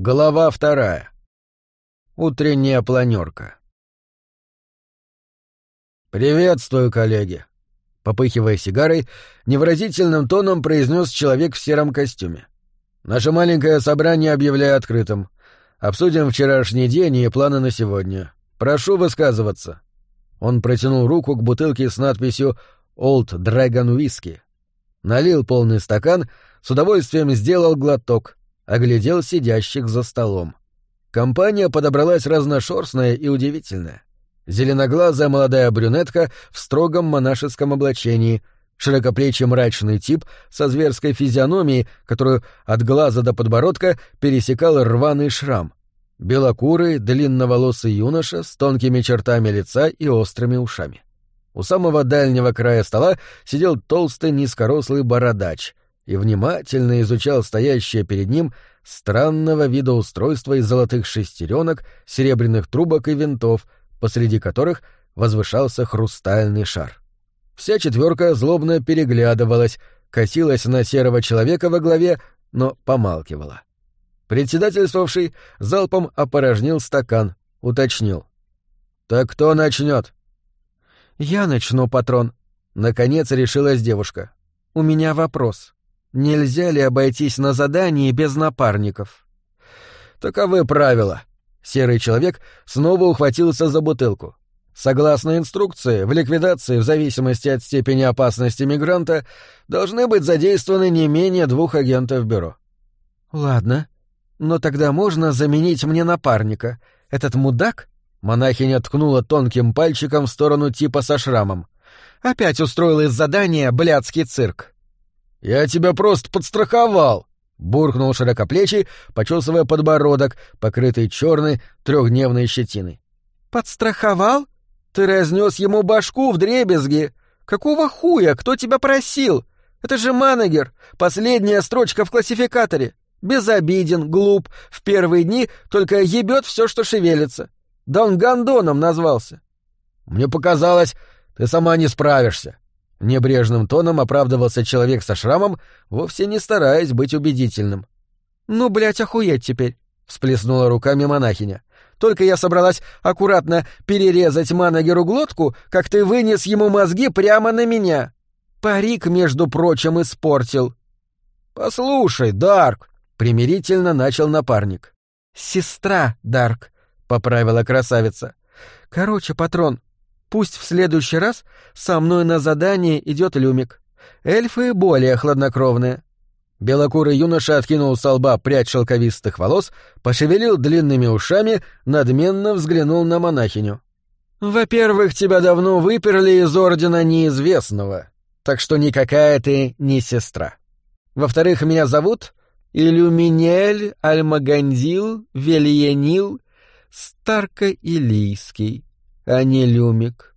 Глава вторая. Утренняя планерка. «Приветствую, коллеги!» Попыхивая сигарой, невыразительным тоном произнес человек в сером костюме. «Наше маленькое собрание объявляю открытым. Обсудим вчерашний день и планы на сегодня. Прошу высказываться». Он протянул руку к бутылке с надписью «Old Dragon Whisky». Налил полный стакан, с удовольствием сделал глоток, оглядел сидящих за столом. Компания подобралась разношерстная и удивительная. Зеленоглазая молодая брюнетка в строгом монашеском облачении, широкоплечий мрачный тип со зверской физиономией, которую от глаза до подбородка пересекал рваный шрам, белокурый, длинноволосый юноша с тонкими чертами лица и острыми ушами. У самого дальнего края стола сидел толстый низкорослый бородач — и внимательно изучал стоящее перед ним странного вида устройство из золотых шестеренок, серебряных трубок и винтов, посреди которых возвышался хрустальный шар. Вся четверка злобно переглядывалась, косилась на серого человека во главе, но помалкивала. Председательствовавший залпом опорожнил стакан, уточнил. «Так кто начнет?» «Я начну, патрон», — наконец решилась девушка. «У меня вопрос. Нельзя ли обойтись на задании без напарников? Таковы правила. Серый человек снова ухватился за бутылку. Согласно инструкции, в ликвидации, в зависимости от степени опасности мигранта, должны быть задействованы не менее двух агентов бюро. Ладно, но тогда можно заменить мне напарника. Этот мудак, монахиня ткнула тонким пальчиком в сторону типа со шрамом, опять устроил из задания блядский цирк. «Я тебя просто подстраховал!» — буркнул широкоплечий, почесывая подбородок, покрытый черной трехдневной щетиной. «Подстраховал? Ты разнес ему башку в дребезги! Какого хуя? Кто тебя просил? Это же Манагер, последняя строчка в классификаторе. Безобиден, глуп, в первые дни только ебет все, что шевелится. Да он гондоном назвался. Мне показалось, ты сама не справишься. Небрежным тоном оправдывался человек со шрамом, вовсе не стараясь быть убедительным. «Ну, блядь, охуеть теперь!» — всплеснула руками монахиня. «Только я собралась аккуратно перерезать Манагеру глотку, как ты вынес ему мозги прямо на меня. Парик, между прочим, испортил». «Послушай, Дарк!» — примирительно начал напарник. «Сестра, Дарк», — поправила красавица. «Короче, патрон, Пусть в следующий раз со мной на задание идет Люмик. Эльфы более хладнокровные. Белокурый юноша откинул с лба прядь шелковистых волос, пошевелил длинными ушами, надменно взглянул на монахиню. «Во-первых, тебя давно выперли из Ордена Неизвестного, так что никакая ты не сестра. Во-вторых, меня зовут Илюминель Альмагандил Вельенил Старко-Илийский а не Люмик.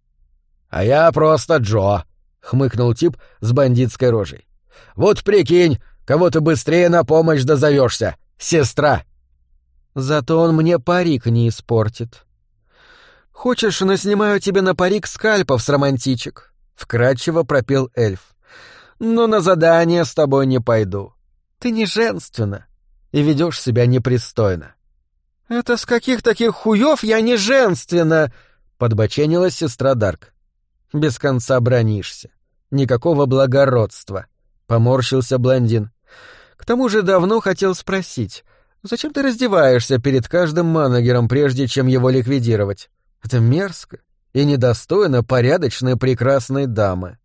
— А я просто Джо, — хмыкнул тип с бандитской рожей. — Вот прикинь, кого ты быстрее на помощь дозовешься, сестра. Зато он мне парик не испортит. Хочешь, наснимаю тебе на парик скальпов с романтичек? Вкрадчиво пропел эльф. Но на задание с тобой не пойду. Ты не женственна и ведешь себя непристойно. «Это с каких таких хуев я не женственна?» — подбоченилась сестра Дарк. «Без конца бронишься. Никакого благородства», — поморщился блондин. «К тому же давно хотел спросить, зачем ты раздеваешься перед каждым манагером, прежде чем его ликвидировать? Это мерзко и недостойно порядочной прекрасной дамы».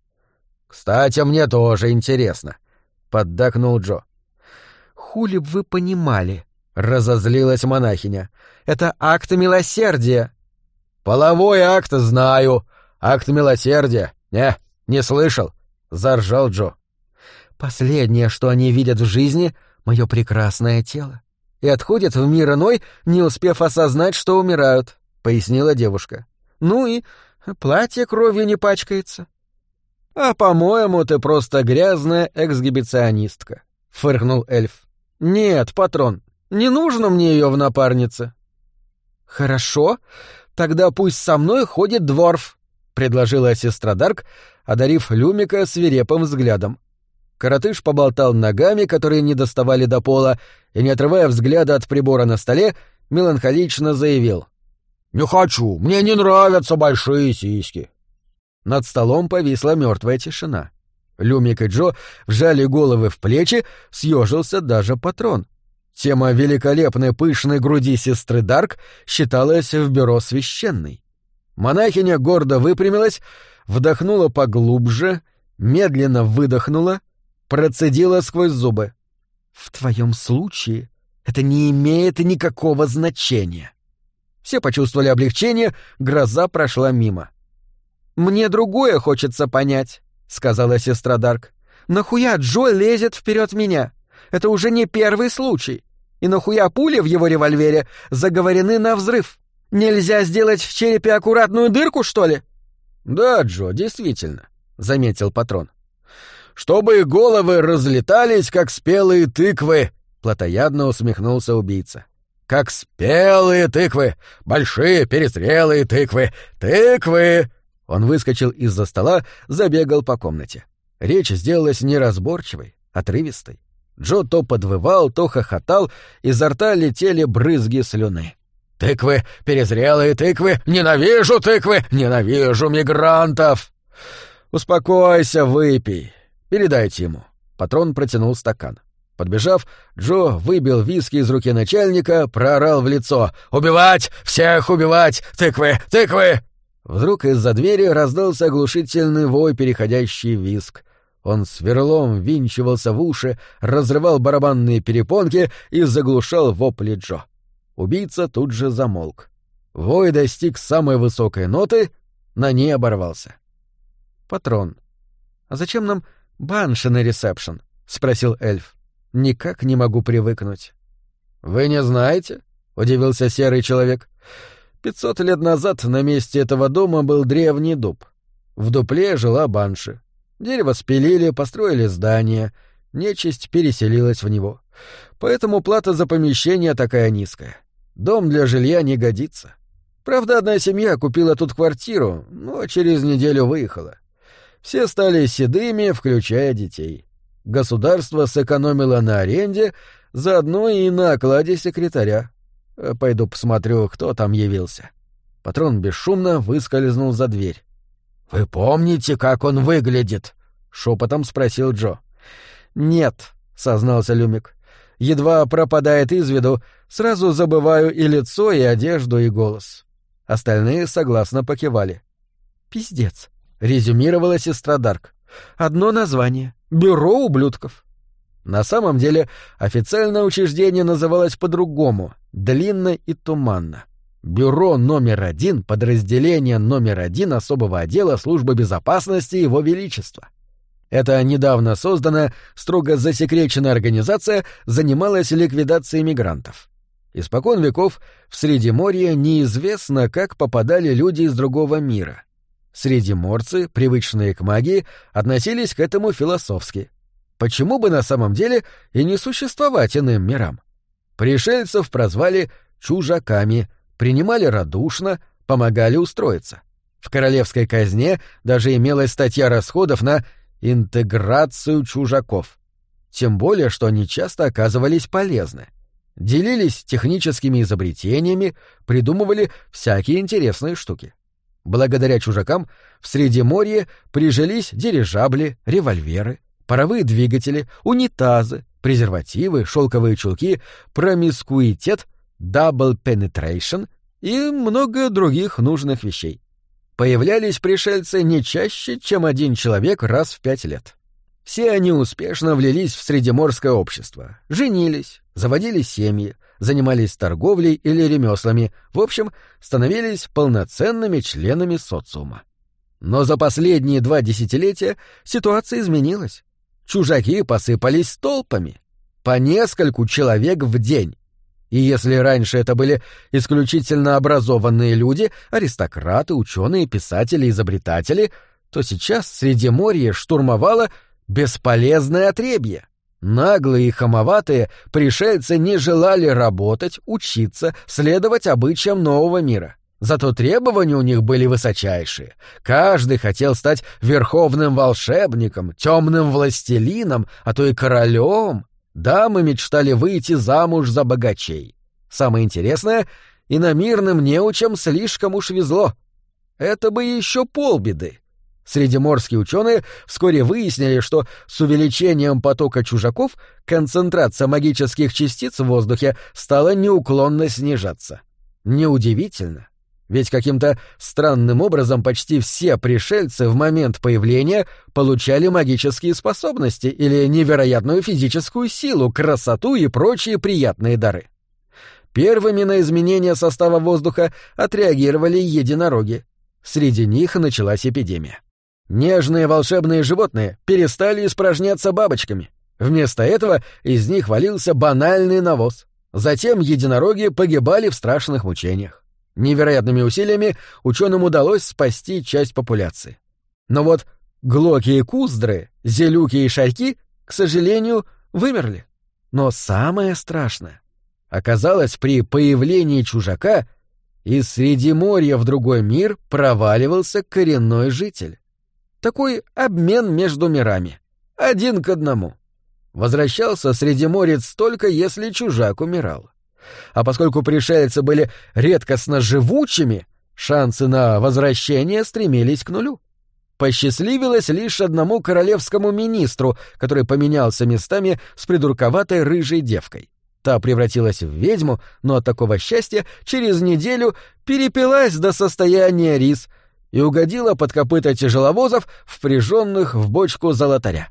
«Кстати, мне тоже интересно», — поддакнул Джо. «Хули б вы понимали», Разозлилась монахиня. «Это акт милосердия!» «Половой акт знаю. Акт милосердия. Не, не слышал», — заржал Джо. «Последнее, что они видят в жизни — мое прекрасное тело. И отходят в мир иной, не успев осознать, что умирают», — пояснила девушка. «Ну и платье кровью не пачкается». «А, по-моему, ты просто грязная эксгибиционистка», — фыркнул эльф. «Нет, патрон, не нужно мне ее в напарнице. Хорошо, тогда пусть со мной ходит дворф, предложила сестра Дарк, одарив Люмика свирепым взглядом. Коротыш поболтал ногами, которые не доставали до пола, и, не отрывая взгляда от прибора на столе, меланхолично заявил. «Не хочу, мне не нравятся большие сиськи». Над столом повисла мертвая тишина. Люмик и Джо вжали головы в плечи, съежился даже патрон. Тема великолепной пышной груди сестры Дарк считалась в бюро священной. Монахиня гордо выпрямилась, вдохнула поглубже, медленно выдохнула, процедила сквозь зубы. «В твоем случае это не имеет никакого значения». Все почувствовали облегчение, гроза прошла мимо. «Мне другое хочется понять», — сказала сестра Дарк. «Нахуя Джо лезет вперед меня? Это уже не первый случай. И нахуя пули в его револьвере заговорены на взрыв? Нельзя сделать в черепе аккуратную дырку, что ли?» «Да, Джо, действительно», — заметил патрон. «Чтобы головы разлетались, как спелые тыквы», — плотоядно усмехнулся убийца. «Как спелые тыквы! Большие перезрелые тыквы! Тыквы!» Он выскочил из-за стола, забегал по комнате. Речь сделалась неразборчивой, отрывистой. Джо то подвывал, то хохотал, изо рта летели брызги слюны. «Тыквы, перезрелые тыквы! Ненавижу тыквы! Ненавижу мигрантов!» «Успокойся, выпей. Передайте ему». Патрон протянул стакан. Подбежав, Джо выбил виски из руки начальника, проорал в лицо «Убивать! Всех убивать! Тыквы! Тыквы!» Вдруг из-за двери раздался оглушительный вой, переходящий в виск. Он сверлом винчивался в уши, разрывал барабанные перепонки и заглушал вопли Джо. Убийца тут же замолк. Вой достиг самой высокой ноты, на ней оборвался. «Патрон, а зачем нам банши на ресепшн?» — спросил эльф. «Никак не могу привыкнуть». «Вы не знаете?» — удивился серый человек. «Пятьсот лет назад на месте этого дома был древний дуб. В дупле жила банши. Дерево спилили, построили здание, нечисть переселилась в него. Поэтому плата за помещение такая низкая. Дом для жилья не годится. Правда, одна семья купила тут квартиру, но через неделю выехала. Все стали седыми, включая детей. Государство сэкономило на аренде, заодно и на окладе секретаря. Пойду посмотрю, кто там явился. Патрон бесшумно выскользнул за дверь. «Вы помните, как он выглядит?» — шепотом спросил Джо. «Нет», — сознался Люмик. «Едва пропадает из виду, сразу забываю и лицо, и одежду, и голос». Остальные согласно покивали. «Пиздец», — резюмировала сестра Дарк. «Одно название. Бюро ублюдков». На самом деле официальное учреждение называлось по-другому, длинно и туманно. Бюро номер один, подразделение номер один особого отдела службы безопасности Его Величества. Эта недавно созданная, строго засекреченная организация занималась ликвидацией мигрантов. Испокон веков в Средиморье неизвестно, как попадали люди из другого мира. Средиморцы, привычные к магии, относились к этому философски. Почему бы на самом деле и не существовать иным мирам? Пришельцев прозвали «чужаками», принимали радушно, помогали устроиться. В королевской казне даже имелась статья расходов на интеграцию чужаков. Тем более, что они часто оказывались полезны. Делились техническими изобретениями, придумывали всякие интересные штуки. Благодаря чужакам в Средиморье прижились дирижабли, револьверы, паровые двигатели, унитазы, презервативы, шелковые чулки, промискуитет — Double Penetration и много других нужных вещей. Появлялись пришельцы не чаще, чем один человек раз в пять лет. Все они успешно влились в средиморское общество, женились, заводили семьи, занимались торговлей или ремеслами, в общем, становились полноценными членами социума. Но за последние два десятилетия ситуация изменилась. Чужаки посыпались толпами. По нескольку человек в день. И если раньше это были исключительно образованные люди, аристократы, ученые, писатели, изобретатели, то сейчас среди моря штурмовало бесполезное отребье. Наглые и хамоватые пришельцы не желали работать, учиться, следовать обычаям нового мира. Зато требования у них были высочайшие. Каждый хотел стать верховным волшебником, темным властелином, а то и королем. Дамы мечтали выйти замуж за богачей. Самое интересное, иномирным неучам слишком уж везло. Это бы еще полбеды. Средиморские ученые вскоре выяснили, что с увеличением потока чужаков концентрация магических частиц в воздухе стала неуклонно снижаться. Неудивительно, ведь каким-то странным образом почти все пришельцы в момент появления получали магические способности или невероятную физическую силу, красоту и прочие приятные дары. Первыми на изменение состава воздуха отреагировали единороги. Среди них началась эпидемия. Нежные волшебные животные перестали испражняться бабочками. Вместо этого из них валился банальный навоз. Затем единороги погибали в страшных мучениях. Невероятными усилиями ученым удалось спасти часть популяции. Но вот глоки и куздры, зелюки и шайки, к сожалению, вымерли. Но самое страшное оказалось при появлении чужака из Средиморья в другой мир проваливался коренной житель. Такой обмен между мирами. Один к одному. Возвращался Средиморец только если чужак умирал а поскольку пришельцы были редкостно живучими, шансы на возвращение стремились к нулю. Посчастливилось лишь одному королевскому министру, который поменялся местами с придурковатой рыжей девкой. Та превратилась в ведьму, но от такого счастья через неделю перепилась до состояния рис и угодила под копыта тяжеловозов, впряженных в бочку золотаря.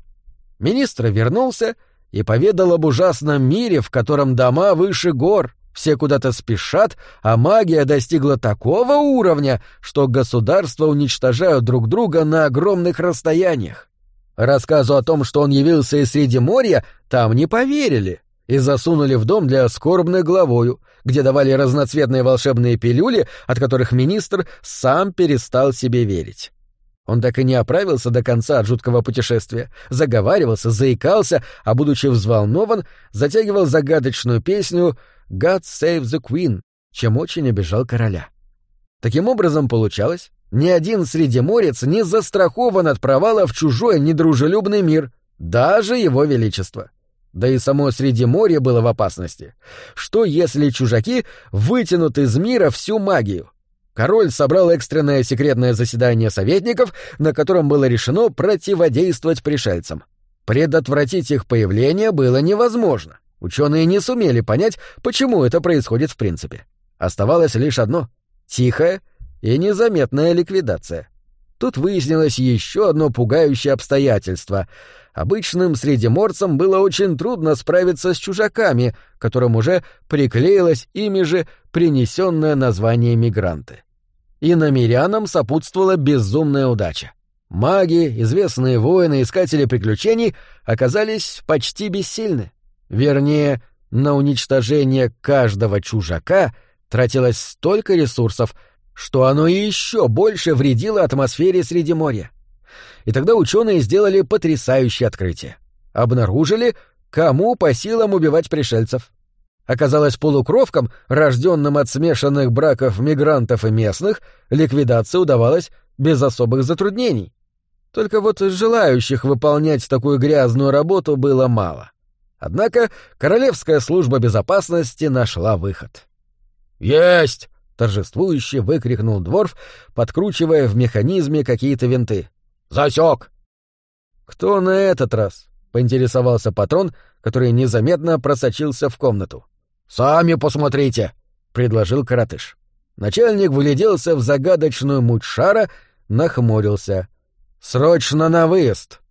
Министр вернулся — и поведал об ужасном мире, в котором дома выше гор, все куда-то спешат, а магия достигла такого уровня, что государства уничтожают друг друга на огромных расстояниях. Рассказу о том, что он явился из Средиморья, там не поверили и засунули в дом для скорбной главою, где давали разноцветные волшебные пилюли, от которых министр сам перестал себе верить. Он так и не оправился до конца от жуткого путешествия, заговаривался, заикался, а, будучи взволнован, затягивал загадочную песню «God save the Queen», чем очень обижал короля. Таким образом, получалось, ни один средиморец не застрахован от провала в чужой недружелюбный мир, даже его величество. Да и само Средиморье было в опасности. Что если чужаки вытянут из мира всю магию? Король собрал экстренное секретное заседание советников, на котором было решено противодействовать пришельцам. Предотвратить их появление было невозможно. Ученые не сумели понять, почему это происходит в принципе. Оставалось лишь одно — тихая и незаметная ликвидация. Тут выяснилось еще одно пугающее обстоятельство. Обычным средиморцам было очень трудно справиться с чужаками, которым уже приклеилось ими же принесенное название мигранты и намерянам сопутствовала безумная удача. Маги, известные воины, искатели приключений оказались почти бессильны. Вернее, на уничтожение каждого чужака тратилось столько ресурсов, что оно еще больше вредило атмосфере среди моря. И тогда ученые сделали потрясающее открытие. Обнаружили, кому по силам убивать пришельцев оказалась полукровкам, рожденным от смешанных браков мигрантов и местных, ликвидация удавалась без особых затруднений. Только вот желающих выполнять такую грязную работу было мало. Однако Королевская служба безопасности нашла выход. «Есть!» — торжествующе выкрикнул Дворф, подкручивая в механизме какие-то винты. «Засек!» «Кто на этот раз?» — поинтересовался патрон, который незаметно просочился в комнату. «Сами посмотрите», — предложил коротыш. Начальник выгляделся в загадочную муть шара, нахмурился. «Срочно на выезд!»